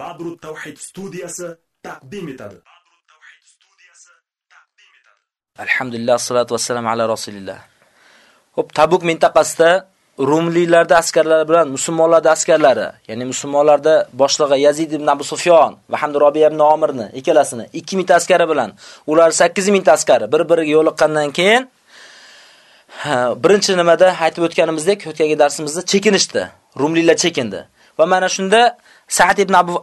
Badru Tawhid studiyasi taqdim etadi. Alhamdulillah, salatu vassalamu ala rasulillah. Xo'p, Tabuk mintaqasida Rumlilarda askarlari bilan musulmonlarda askarlari, ya'ni musulmonlarda boshlig'i Yazid ibn Abu Sufyon va hamda Robiya ibn Omirni ikkalasini 2000 ta askari bilan, ular 8000 ta askari bir-biriga yo'liqqandan keyin birinchi nimada aytib o'tganimizdek, o'tgan darsimizda chekinishdi. Rumlilar chekindi. Va mana shunda Sa'd ibn Abu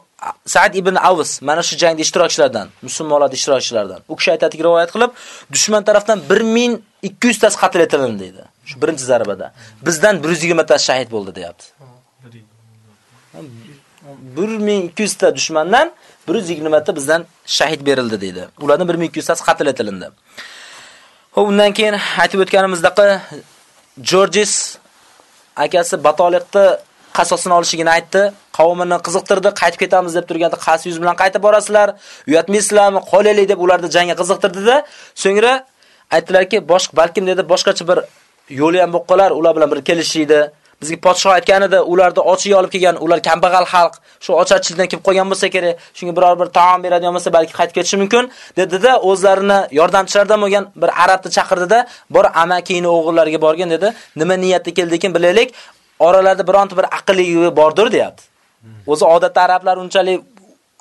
Sa'd ibn Avs mana shu jangda ishtirokchilardan, musulmonlar ishtirokchilardan. U kishi aytadiki, rivoyat qilib, dushman tarafdan 1200 tasi qatl etilindi dedi. Shu birinchi zarbada. Bizdan 120 ta shahid bo'ldi, deyapti. 1200 ta dushmandan 120 ta bizdan shahid berildi dedi. Ulardan 1200 tasi qatl etilindi. Xo'p, undan keyin aytib o'tganimizdagi Georges akasi Batoliqni qasosini olishigini aytdi. Qavmini qiziqtirdi, qaytib ketamiz deb turganda qas yuz bilan qaytib borasizlar, uyatmaysizlarmi, qolaylik deb ularni jangga qiziqtirdida, so'ngra aytdilarki, boshqa balkim dedi boshqacha bir yo'li ham bo'lib qolar, ular bilan bir kelishishdi. Bizga podshoh aytganida, ularni ochib olib kelgan, ular kambag'al xalq, shu ochachilikdan kelib qolgan bo'lsa kerak, shunga biror bir taom beradigan bo'lsa, balki qaytib ketishi mumkin, dedi-da, o'zlarini yordamchilardan bo'lgan bir arabni chaqirdida, bor amakini o'g'illariga borgan dedi. Nima niyatda keldikin bilaylik, oralarda bironta bir aqlligi bordir, deyapti. O'zi odatda arablar unchalik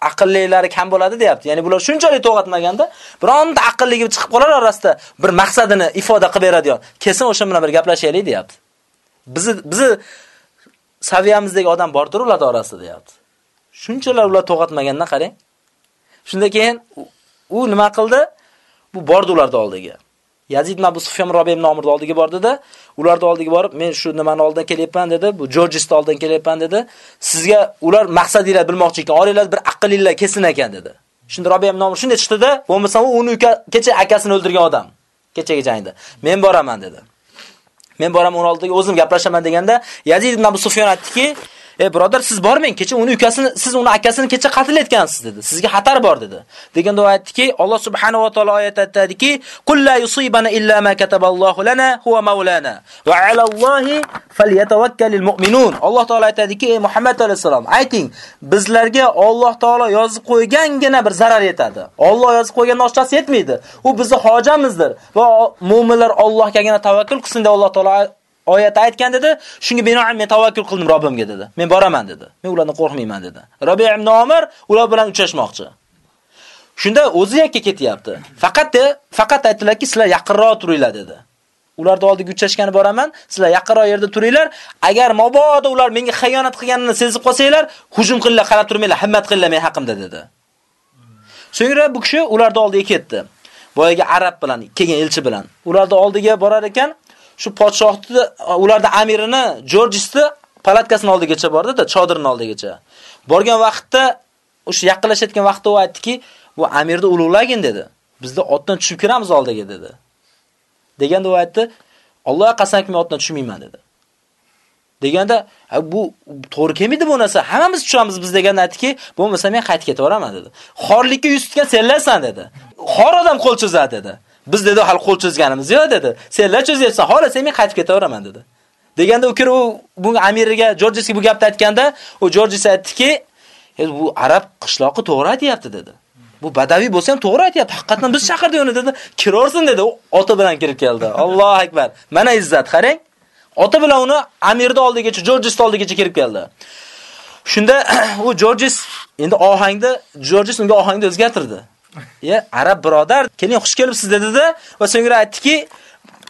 aqllilari kam bo'ladi, deyapti. Ya'ni bular shunchalik to'g'atmaganda, bironta aqlligi chiqib qolar orasida bir maqsadini ifoda qilib beradi yo. Kesin o'sha bilan bir gaplashaylik, deyapti. Bizi bizi saviyamizdagi odam bordir ular orasida, deyapti. Shunchalar ular to'g'atmaganda qarang. Shundan keyin u nima qildi? Bu bordi ularning oldiga. Yazid ibn Abu Sufyan Robi ibn Omir oldiga bordi-da, ularning oldiga borib, men shu nimani oldidan kelyapman dedi, bu Georgist oldidan kelyapman dedi. Sizga ular maqsadingizni bilmoqchi ekan, olinglar bir aqlinglar kesin ekan dedi. Shunda Robi ibn Omir shunday chiqdi-da, bo'lmasa u uni kecha akasini o'ldirgan odam. Kechagi jangda. Men boraman dedi. Men boraman uni oldiga o'zim gaplashaman deganda, Yazid ibn Abu Sufyan aytdiki, "Ey birodar, siz bormang, kecha uni ukasini, siz uni akasini kecha qatl etgansiz" dedi. Sizga xatar bor dedi. Deganda u aytdiki, Alloh subhanahu va taolo oyat aytadiki, "Qul la yusibana illa ma kataballohu lana huwa maulana va 'ala Allohi falyatawakkalul mu'minun." Alloh taolo aytadiki, "Ey Muhammad alayhisalom, ayting, bizlarga Alloh taolo yozib qo'ygangina bir zarar yetadi. Alloh yozib qo'ygan oshchasi yetmaydi. U bizning hojamizdir va mu'minlar Allohgagina tavakkul qilsin" deb Alloh taolo oyatda aytgan dedi, shunga binoan men tavakkul qildim Robbimga dedi. Men boraman dedi. Men ulardan qo'rqmayman dedi. Robiy ibn Umar ular bilan uchrashmoqchi. Shunda o'zi yakka ketyapti. Faqat faqat aytdilarki, sizlar yaqinroq turinglar dedi. Ularni oldiga uchrashgani boraman, sizlar yaqinroq yerda turinglar. Agar mabodo ular menga xiyonat qilganini sezib qolsanglar, hujum qilinglar, qarab turmanglar, himmat qilinglar men haqimda dedi. So'ngra bu kishi ularni oldiga ketdi. Boyaga arab bilan, kelgan elchi bilan. Ularni oldiga borar ekan, shu podshohni ularda amirini Georgisni palatkasini oldigacha bordi-da, chodirni oldigacha. Borgan vaqtda o'sha yaqinlashayotgan vaqtda u aytdiki, bu amirni ulug'lagin dedi. Bizda otdan tushib kiramiz oldiga dedi. Deganda u aytdi, Alloh qasamki men otdan tushmayman dedi. Deganda bu to'g'ri kelmaydi bu narsa. Hammamiz tushamiz biz deganda aytdiki, bo'lmasa men qaytib ketaveraman" dedi. Xorlikka yuz tutgan senlarsan dedi. Xor odam qo'l cho'zadi dedi. Biz dedi hal qo'l cho'zganimiz yo'q dedi. Senlar cho'zyapsan, xohlasang men qaytib ketaveraman dedi. Deganda u kirib u bunga amiriga Jorjisga bu gapni aytganda, u Jorjis aytdiki, e, bu arab qishloqi to'g'ri aytayapti dedi. Bu badaviy bo'lsa ham to'g'ri aytayapti. Haqiqatan biz chaqirdik uni dedi. Kirorsin dedi. Ota bilan kirib keldi. Allohu akbar. Mana izzat, qarang. Ota bilan uni amirni oldigacha, Jorjis oldigacha kirib keldi. Shunda u Jorjis endi ohangda Jorjis unga ohangda o'zgartirdi. Ya, arab birodar, keling xush kelibsiz dedi-da va so'ngra aytdiki,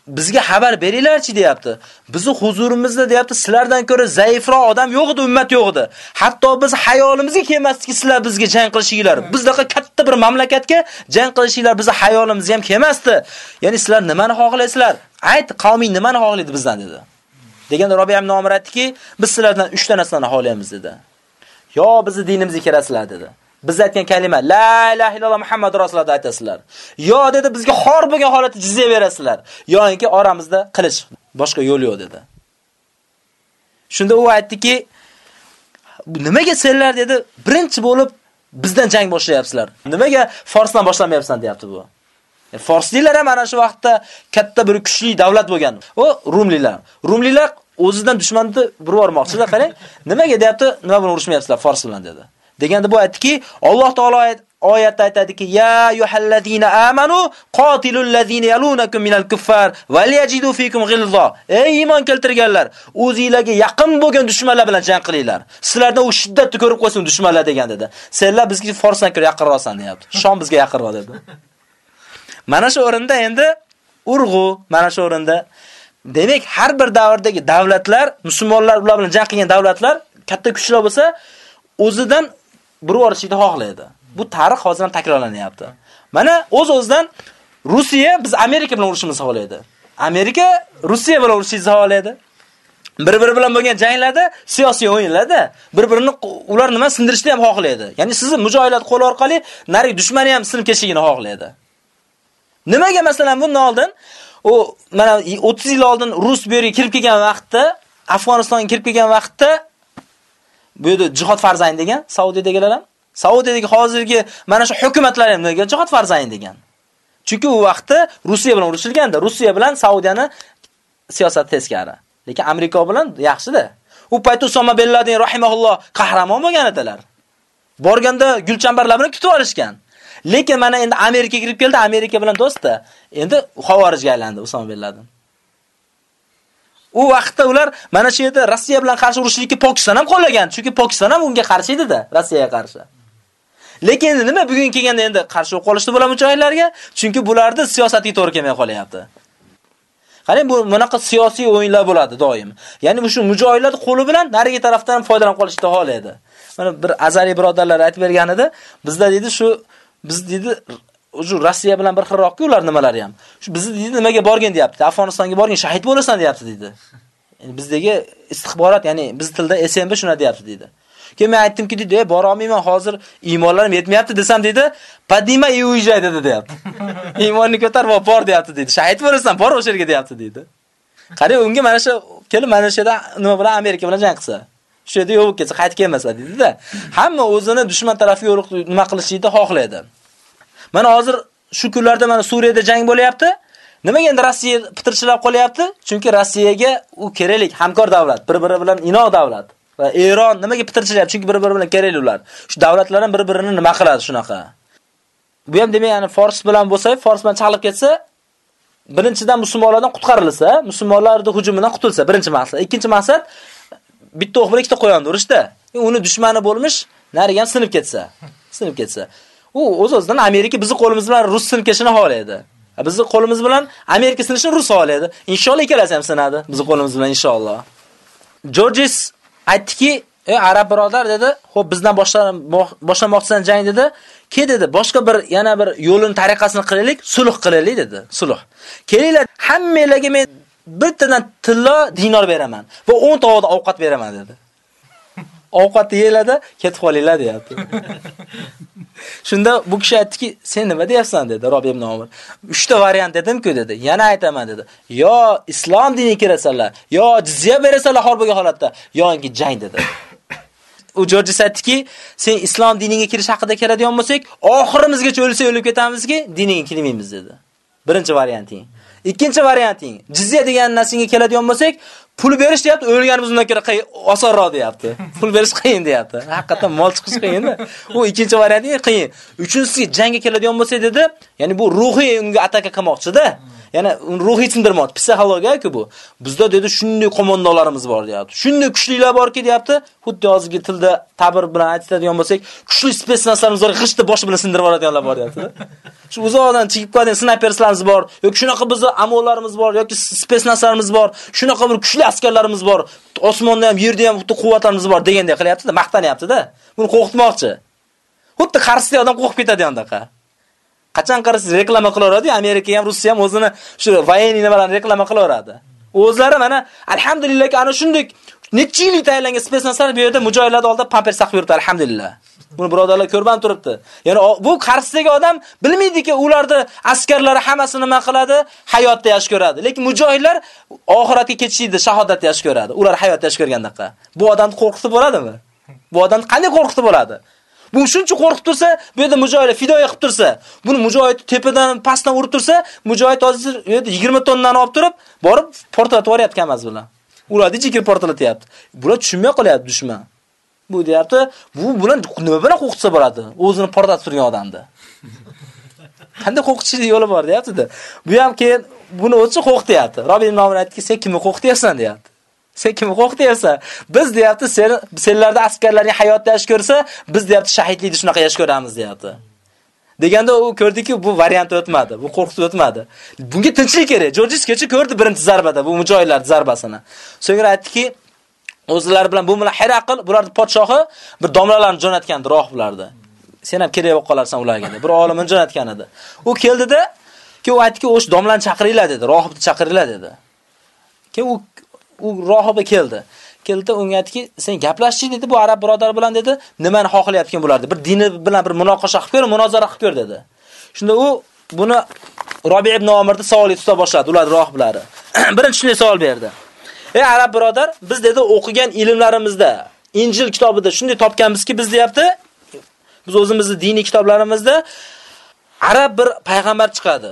bizga xabar beringlarchi deyapti. Bizni huzurimizda deyapti, sizlardan ko'ra zaifroq odam yo'q edi, ummat yo'q edi. Hatto biz hayolimizga kelmasdiki, sizlar bizga jang qilishinglar. Bizdaqa katta bir mamlakatga jang qilishinglar bizi hayolimizga ham kelmasdi. Ya'ni sizlar nimani xohlaysizlar? Ayt, qavming nimani xohlaydi bizdan dedi. Deganda Robiy ibn Omir aytdiki, biz sizlardan 3 ta narsani xohlaymiz dedi. Yo bizni dinimizga kirasizlar dedi. Biz aytgan kalima la ilaha illalloh Muhammad rasululloh aytasizlar. Yo dedi bizga xor bo'lgan holatda jizya berasizlar. Yo'inki oramizda qilich, boshqa yo'l yo'q dedi. Shunda u aytdiki, nimaga senlar dedi, birinchi bo'lib bizdan jang boshlayapsizlar. Nimaga Forsdan boshlamayapsan deyapti bu. E, Forsliklar ham ana shu vaqtda katta bir kuchli davlat bo'lgan. U Rumlilar. Rumliklar o'zidan dushmanni burib yubormoqchilar, qarang. Nimaga deyapti? Nima bilan urushmayapsizlar Fors bilan dedi. Deganda bu aytdiki, Alloh taolo oyatda aytadiki: "Ya ayyuhallazina amanu qatilul ladzina yalunakum minal kuffar walyajidu fikum ghilza." Ey iymon keltirganlar, o'zingizlarga yaqin bo'lgan dushmanlar bilan jang qilinglar. Sizlardan u shiddatni ko'rib qo'ysin dushmanlar degan dedi. Senlar bizga forsdan ko'ra yaqinroqsan deyapti. Shom bizga yaqinroq dedi. Mana shu o'rinda endi urg'u, mana shu o'rinda Demak, har bir davrdagi davlatlar, musulmonlar ular bilan jang qilgan davlatlar katta kuchlar bo'lsa, o'zidan burib yuborishni xohlaydi. Bu tarix hozir ham takrorlanyapti. Mana o'z-o'zidan Rossiya biz Amerika bilan urushimizni xohlaydi. Amerika Rossiya bilan urushni xohlaydi. Bir-biri bilan bo'lgan janglarda, siyosiy o'yinlarda bir-birini ular nima sindirishni ham xohlaydi. Ya'ni sizni mujohidlar qo'l orqali nari dushmani ham sinib ketishini xohlaydi. Nimaga masalan bundan oldin u mana 30 yil oldin Rus bu yerga kirib kelgan vaqtda, Afg'onistonga kirib kelgan vaqtda bu yerda jihod farzayn degan Saudiyadagilar ham Saudiyadagi hozirgi mana shu hukumatlar ham nega jihod farzayn degan. Chunki u vaqtda Rossiya bilan urushilganda, Rossiya bilan Saudiyani siyosati teskari. Lekin Amerika bilan yaxshida. U payt Usama bin Laden rahimahulloh qahramon bo'lgan edilar. Borganda gulchambarlar bilan kutib olishgan. Lekin mana endi Amerika kirib keldi, Amerika bilan do'stda. Endi xavorijga aylandi Usama bin Laden. U vaqtda ular mana shu yerda Rossiya bilan qarshi urushlikka Pokiston ham qo'llagan, chunki Pokiston ham unga qarshi edi-da, Rossiyaga qarshi. Lekin endi nima bugun kelganda endi qarshi qolishdi bular mujohidlarga? Chunki bularni siyosatiy to'g'ri kelmay qolyapti. Qarang, bu bunaqa siyosiy o'yinlar bo'ladi doim. Ya'ni bu shu mujohidlar qo'li bilan narigi tarafdan foydalanib qolishni xohlaydi. Mana bir azali birodarlar aytib bergan edi, bizda dedi shu biz dedi shu Rossiya bilan bir xilroqki ular nimalari ham. Shu bizni dedi nimaga borgin deyapti. Afg'onistonga borgin shahid bo'lasan deyapti dedi. Yani bizdagi istixborot, ya'ni biz tilda SMB shuna deyapti dedi. Keyin men aytdimki dedi, bora olmayman, hozir iymonlarim yetmayapti desam dedi, "Padima и уезжай" dedi deyapti. Iymonni ko'tar va bor deyapti dedi. Shahid bo'lasan, bor o'sha yerga deyapti dedi. Qarang, unga mana shu kelib mana shu yerda nima bilan Amerika bilan jang qilsa, shu yerda yo'q ketsa, qaytib kelmasa dedi-da. Hamma o'zini dushman tarafiga yo'liq nima qilishni xohlaydi. Mana hozir shu kunlarda mana Suriyada jang bo'lyapti. Nimaga endi Rossiya pitirchilab qolyapti? Chunki Rossiyaga u keraklik, hamkor davlat, bir-biri bilan inoq davlat. Va Eron nimaga pitirchilyapti? Chunki bir-biri bilan kerakli ular. Shu davlatlar ham bir-birini nima qiladi shunaqa. Bu ham demak, ya'ni Fors bilan bo'lsa, Fors bilan chaqilib ketsa, birinchidan musulmonlardan qutqarilsa, musulmonlarning hujumidan qutulsa, birinchi maqsad. Ikkinchi maqsad bitta o'q bilan ikkita qo'yonni urishda. Uni dushmani bo'lmish, nariga ham sinib ketsa, sinib ketsa. U o'z-o'zidan Amerika bizni qo'limiz bilan Rus sinib xohlaydi. Bizni qo'limiz bilan Amerika sinishini Rus xohlaydi. Inshaalloh ikkalasi ham sinadi, bizni qo'limiz bilan inshaalloh. Georges aytdiki, "Ey arab birodar" dedi, "Xo'p, bizdan boshlamoqchisan jang" dedi. "Ke" dedi, "Boshqa bir yana bir yo'lini, tariqasini qilaylik, sulh qilaylik" dedi. Sulh. "Kelinglar, hammanglarga men bittadan tilla dinor beraman va 10 ta ovqat beraman" dedi. Ovqatni yeyiladi, ketib qolinglar deyapti. Shunda bu kishi aytdiki, "Sen nima deyapsan?" dedi Robiy ibn Umar. 3 ta variant dedim-ku dedi. Yana aytaman dedi. Yo islom diniga kirasanlar, yo jizya berasanlar har bo'lgan holatda, yoki jang dedi. U Jorjis aytdiki, "Sen islom diniga kirish haqida keladigan bo'lsak, oxirimizgacha o'lsa o'lib ketamizki, diniga kirmaymiz" dedi. Birinchi varianting. Ikkinchi varianting, jizya degan narsaga keladigan bo'lsak, pul berish deyapti, o'lganimiz undan ko'ra osonroq deyapti. Pul berish qiyin deyapti. Haqiqatan mol chiqish qiyin-da. U ikkinchi varianti qiyin. Uchinchisi jangga keladigan bo'lsa dedi, ya'ni bu ruhiy unga ataka qilmoqchi-da. Yana ruhiy sindirmoq, psixologiya-ku bu. Bizda dedi shunday qo'mondonlarimiz bor deyapti. Shunday kuchlilar borki deyapti, xuddi hozirgi tilda ta'bir bilan aytadigan bo'lsak, kuchli spetsnazlarimiz bor, g'ishti bosh bilan sindirib yuboradiganlar bor deyapti. Shu uzoqdan chiqib qolgan snayperlarimiz bor, yoki shunaqa bizning amollarimiz bor, yoki spetsnazlarimiz bor, shunaqa bir kuchli askarlarimiz bor, osmonda ham, yerda ham xuddi quvvatlarimiz bor deganday qilyapti-da, maqtanyapti-da. Buni qo'rqitmoqchi. Xuddi qarsida odam qo'rqib ketadi yo'ndaqa. Qachon qarasiz reklama qilaveradi, Amerika ham, Rossiya ham o'zini shu voyeniy nimalarni reklama qilaveradi. O'zlari mana alhamdulillah ana shunday necha yillik tayyorlangan spetsnazlar bu yerda mujohidlar oldida pampers saqib yuribdi alhamdulillah. Buni birodarlar ko'rban turibdi. Ya'ni bu qarshisidagi odam bilmaydiki, ularni askarlari hammasi nima qiladi? Hayotda yaxshi ko'radi. Lekin mujohidlar oxiratga ketishdi, shahodatni yaxshi ko'radi. Ular hayotda yaxshi ko'rgandaqa. Bu odamni qo'rqitib bo'ladimi? Bu odamni qanday qo'rqitib bo'ladi? Bu shuncha qo'rqib tursa, bu yerda mujohid fidoya qilib tursa, buni mujohid tepadan pastdan urib tursa, mujohid hozir u yerda 20 tonnani olib turib, borib portlatib yuboryapti kamaz bilan. Uradi, jikir portlatyapti. Bular tushunmay qolyapti dushman. Bu deyapti, bu bilan nima bilan qo'qitsa bo'ladi? O'zini portlatib turgan odamni. Qanday qo'rqitishlik yo'li bor deyapti-da. Bu ham keyin buni o'zi qo'qityapti. Robbim nomini aytdiki, sen kimni qo'qityapsan deyapti. Sen kim huquq qo'rqityapsan? Biz deyapti, sen senlarda askarlarning hayotda yash ko'rsa, biz deyapti shahidlikni shunaqa yash ko'ramiz deyapti. Deganda u ko'rdiki, bu variant o'tmadi, bu qo'rqitib o'tmadi. Bunga tinchlik kerak. Jorjis kecha ko'rdi birinchi zarbada, bu mujohidlar zarbasini. So'ngra aytdiki, o'zlari bilan bu bilan Hiraql bularning podshohi bir domlalarni jo'natgandi rohiblarni. Sen ham kerak bo'lib qolarsan ularga deb. Bir olimni jo'natgan edi. U keldida, ki u aytdiki, "O'sh domlani chaqiringlar" dedi, rohibni chaqiringlar dedi. Keyin u u rohibi keldi. keldi unga aytdiki, "Sen gaplashchi" dedi, bu arab birodar bilan dedi, "Nimani xohlayotgan bo'lardi? Bir dini bilan bir munoqasha qilib ko'r, munozara qilib ko'r" dedi. Shunda u buni Robi ibn Omirni savol tuta boshladi, ular rohiblari. Birinchi shunday savol berdi. "Ey arab birodar, biz dedi o'qigan ilmlarimizda, Injil kitobida shunday topganmizki, biz deyapti, biz o'zimizni diniy kitoblarimizda arab bir payg'ambar chiqadi.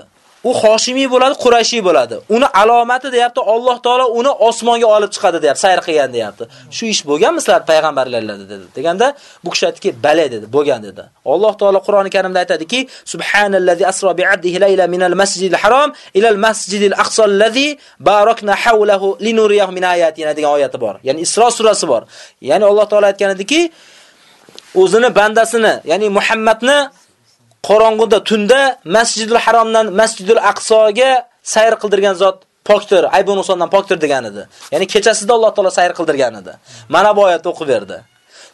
U Hoshimiy bo'ladi, Qurayshi bo'ladi. Uni alomati deyapti, Alloh taolo uni osmonga olib chiqadi deyapti, sayr qilgan deyapti. Shu ish bo'lganmi sizlar payg'ambarlarlarda dedi. Deganda bu kishi aytdiki, "Bale" dedi, bo'lgan dedi. Alloh taolo Qur'oni Karimda aytadiki, "Subhanallazi asro bi'abdihi layla minal masjidil harom ila al masjidil aqsa allazi barakna hawlahu linuriyahu min ayatina" degan oyati bor. Ya'ni Isro surasi bor. Ya'ni Alloh taolo aytgan ediki, o'zini bandasini, ya'ni Muhammadni qorong'uda tunda Masjidul Haromdan Masjidul Aqsoga sayr qildirgan zot pokdir, ayb nuqsondan pokdir degan edi. Ya'ni kechasida Alloh taolo sayr qildirgan edi. Mana bu oyatni o'qib berdi.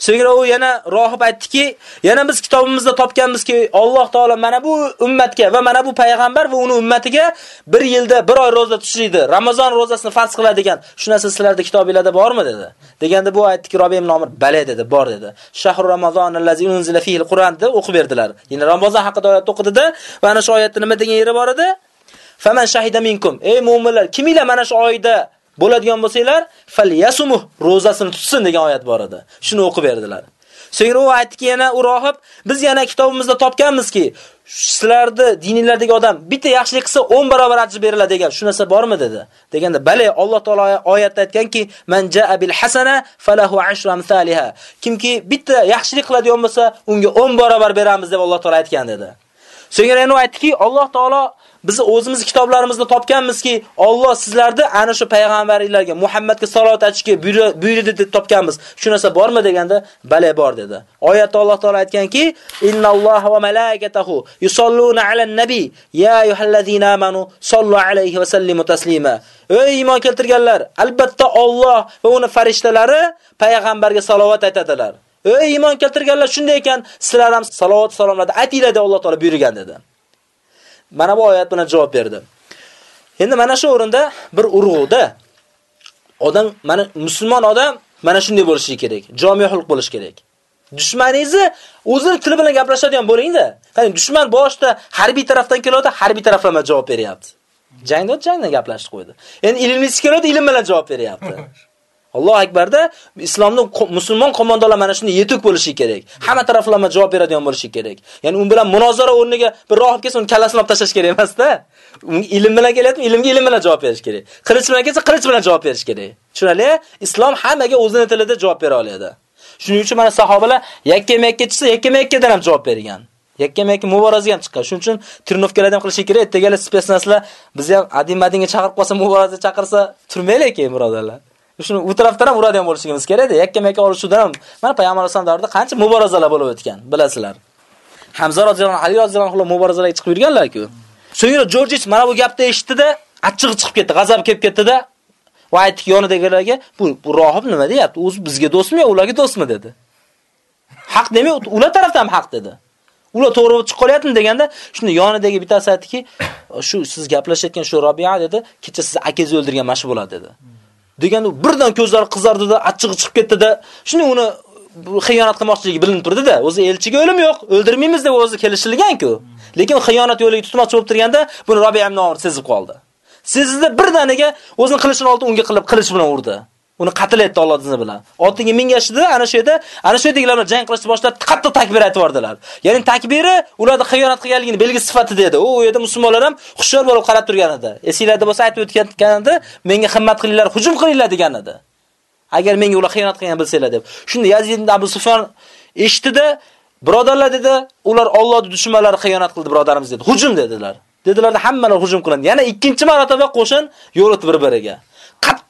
So'ngra u yana rohib aytdiki, yana biz kitobimizda topganmizki, Alloh taolo mana bu ummatga va mana bu payg'ambar va uni ummatiga bir yilda bir oy roza tutishdi. Ramazon rozasini farz qiladigan. Shu narsa sizlarda kitobingizda bormi dedi. Deganda bu aytdiki, Robim nomir bale dedi, bor dedi. Shahru Ramazon allazi unzila fihi al-Qur'on deb o'qib berdilar. Ya'ni Ramazon haqida oyat o'qidida va ana shu oyatda nima degan yeri bor edi? Faman shahida minkum. Ey mu'minlar, kiminglar mana shu oyda bo'ladigan bo'lsanglar, falyasumu rozasini tutsin degan oyat bor edi. Shuni o'qib berdilar. So'ngra u aytdiki yana u rohib, biz yana kitobimizda topganmizki, sizlarni dininglardagi odam bitta yaxshilik qilsa 10 barobar ajr beriladi degan. Shu narsa bormi dedi. Deganda, "Bale, Alloh taolo oyatda aytganki, "Man jaa bil hasana falahu ashru amsalha." Kimki bitta yaxshilik qiladigan bo'lsa, unga 10 barobar beramiz deb Alloh taolo aytgan dedi. So'ngra yana aytdiki, Alloh taolo biz o'zimiz kitoblarimizda topganmizki, Alloh sizlarni ana shu payg'ambarlarga, Muhammadga salovat aytishga buyurdi deb topganmiz. Shu narsa bormi deganda, bale bor dedi. Oyatda Alloh taolo aytganki, "Innalloha va malaikatahu yusalluna alan nabi, ya ayyuhallazina amanu sallu alayhi va sallimu taslima." Ey iymon keltirganlar, albatta Alloh va uni farishtalari payg'ambarga salovat aytadilar. Ey iymon keltirganlar, shunday ekan, sizlar ham salovat salomlarni aytinglar deb Alloh taolo buyurgan dedi. Mana bu oyat bilan javob berdi. Endi mana shu o'rinda bir urg'uda odam mana musulmon odam mana shunday bo'lishi kerak. Jami xulq bo'lishi kerak. Dushmaningizni o'zini tili bilan gaplashadigan bo'lingda. Qani dushman boshda harbiy tarafdan kelyapti, harbiy taraflama javob beryapti. Jangda jangdan gaplashib qo'ydi. Endi ilmingiz kelyapti, ilm bilan javob beryapti. Alloh akbarda islomning musulmon qo'mondonlar mana shunday yetuk bo'lishi kerak. Hamma taraflama javob beradigan bo'lishi kerak. Ya'ni un bilan munozara o'rniga bir rohib kelsa, uni kallasini olib tashlash kerak emasda. Unga Ilm bilan kelyapti, ilmga ilm bilan javob berish kerak. Qilich bilan kelsa, qilich bilan javob berish kerak. Tushunali? Islom hammaga o'zining tilida javob bera oladi. Shuning uchun mana sahobalar yakkama-yakka chiqsa, yakkama-yakkadan ham javob bergan. yakkama-yakka muborazaga ham chiqqan. Shuning uchun tirnovkalar ham qilish kerak. Ertagalar spetsnazlar bizni ham adimadinga chaqirib qolsa, muboraza chaqirsa, turmaylik keyin birodarlar. Shuni u tarafdan ham uradigan bo'lishimiz kerak-da. Yakkama-yakka olishuvdan ham mana payg'ambar sollallohu davrida qancha muborazalar bo'lib o'tgan, bilasizlar. Hamza roziyallohu anhu, Ali roziyallohu anhu muborazalarga chiqib yurganlar-ku. So'ngra Jorjich mana bu gapni eshitdi-da, achchig'i chiqib ketdi, g'azab kelib ketdi-da. Va aytdiki yonidagilarga, bu, bu rohib nima deyapti? O'zi bizga do'stmi yo ularga do'stmi dedi. Haq demay, ular tarafdan ham haq dedi. Ular to'g'ri chiqib qolyaptimi deganda, shunda yonidagi bittasi aytdiki, shu siz gaplashayotgan shu Robiya dedi, kecha siz akangizni o'ldirgan mashhur bo'ladi dedi. Deganda birdan ko'zlari qizardida, achchig'i chiqib ketdi-da, shuni uni xiyonat qilmoqchiligi bilinib turdi-da. O'zi elchiga o'lim yo'q, o'ldirmaymiz deb o'zi kelishilgan-ku. Lekin xiyonat yo'liga tutmoqchi bo'lib turganda, buni Robiya ibn Amr sezib qoldi. Sezdi birdaniga o'zini qilishini oldi, unga qilib qilich bilan urdi. Uni qatl etdi Alloh izni bilan. Otinga mingashdi, ana shu yerda, ana shu yerdagilarni jang qilishni boshlab, qattiq takbir aytib yordilar. Ya'ni takbiri ularda xiyonat qilganligini belgi sifatida edi. U yerda musulmonlar ham xushyor bo'lib qarab turgan edi. Esinglarda bo'lsa aytib o'tgan menga himmat qilinglar, hujum qilinglar degan edi. agar menga ular xiyonat qilgan bilsanglar deb. Shunda Yazid ibn Abu Sufyon eshitdi Birodarlar dedi, ular Allohning dushmanlari xiyonat qildi birodarimiz dedi. Hujum dedilar. Dedilarda hammalar hujum qilindi. Yana ikkinchi marotaba qo'shin yo'l o'tib bir-biriga.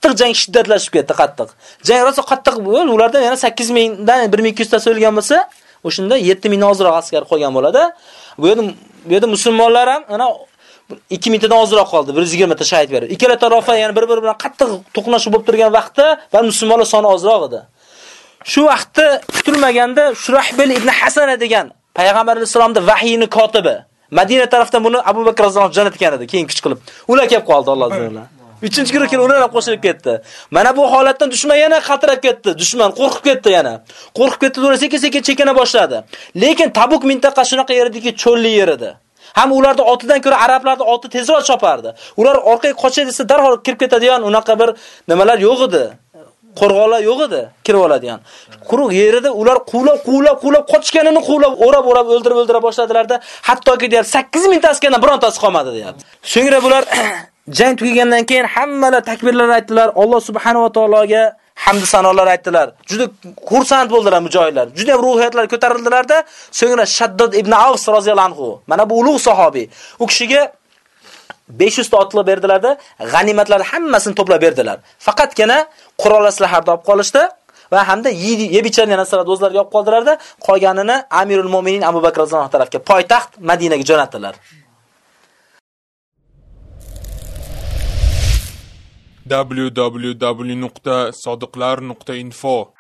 Qattiq jang shiddatlashib ketdi, qattiq. Jang rosa qattiq bo'ldi. Ulardan yana 8000 dan 1200 ta o'lgan bo'lsa, o'shunda 7000 ozroq askar qolgan bo'ladi. Bu yerda bu yerda musulmonlar ham ana 2000 tadan ozroq qoldi. 120 ta shahid berdi. Ikkala taraflar yana bir-biri bilan qattiq to'qnashib bo'lib turgan vaqtda va musulmonlar soni ozroq edi. Shu vaqtda kutilmaganda Shurahbil ibn Hasana degan payg'ambar alayhisolamning vahiyini kotibi Madina tarafdan buni Abu Bakr roziyallohu anhu jo'natgan edi, keyin kuch qilib. Ular kelib qoldi Alloh taolo. Uchinchi guruh kelib ular ham qo'shilib ketdi. Mana bu holatdan dushman yana xatirab ketdi. Dushman qo'rqib ketdi yana. Qo'rqib ketdi, ular sekin-sekin chekina boshladi. Lekin Tabuk mintaqa shunaqa yer ediki, cho'lli yer edi. Ham ularda otidan ko'ra arablarning oti tezroq chopardi. Ular orqaga qochsa desa darhol kirib ketadigan unaqa bir nimalar yo'q edi. qo'rg'onlar yo'q edi, kirib oladigan. Quruq yerida ular quvlab, quvlab, quvlab qochganini quvlab, o'rab, o'rab o'ldirib, o'ldira boshladilarda, hattoki deyapti 8000 ta askardan birontasi qolmadi deyapti. So'ngra bular jang tugagandan keyin hammalar takbirlar aytdilar, Alloh subhanahu va taologa hamd sanolar aytdilar. Juda xursand bo'ldilar mujohidlar. Juda ham ruhiyatlar ko'tarildilarda, so'ngra Shaddod ibn Avs roziyallohu anhu, mana bu ulug' sahobiy, u kishiga 500 ta otliq berdilarda, g'animatlarni hammasini to'plab berdilar. Faqatgina qurol asliharni olib qolishdi va hamda yeb ichadigan narsalarni o'zlariga olib qoldilarda, qolganini Amirul Mo'minin Abu Bakr roziyallohu tarafga poytaxt Madinaga jo'natdilar. www.sodiqlar.info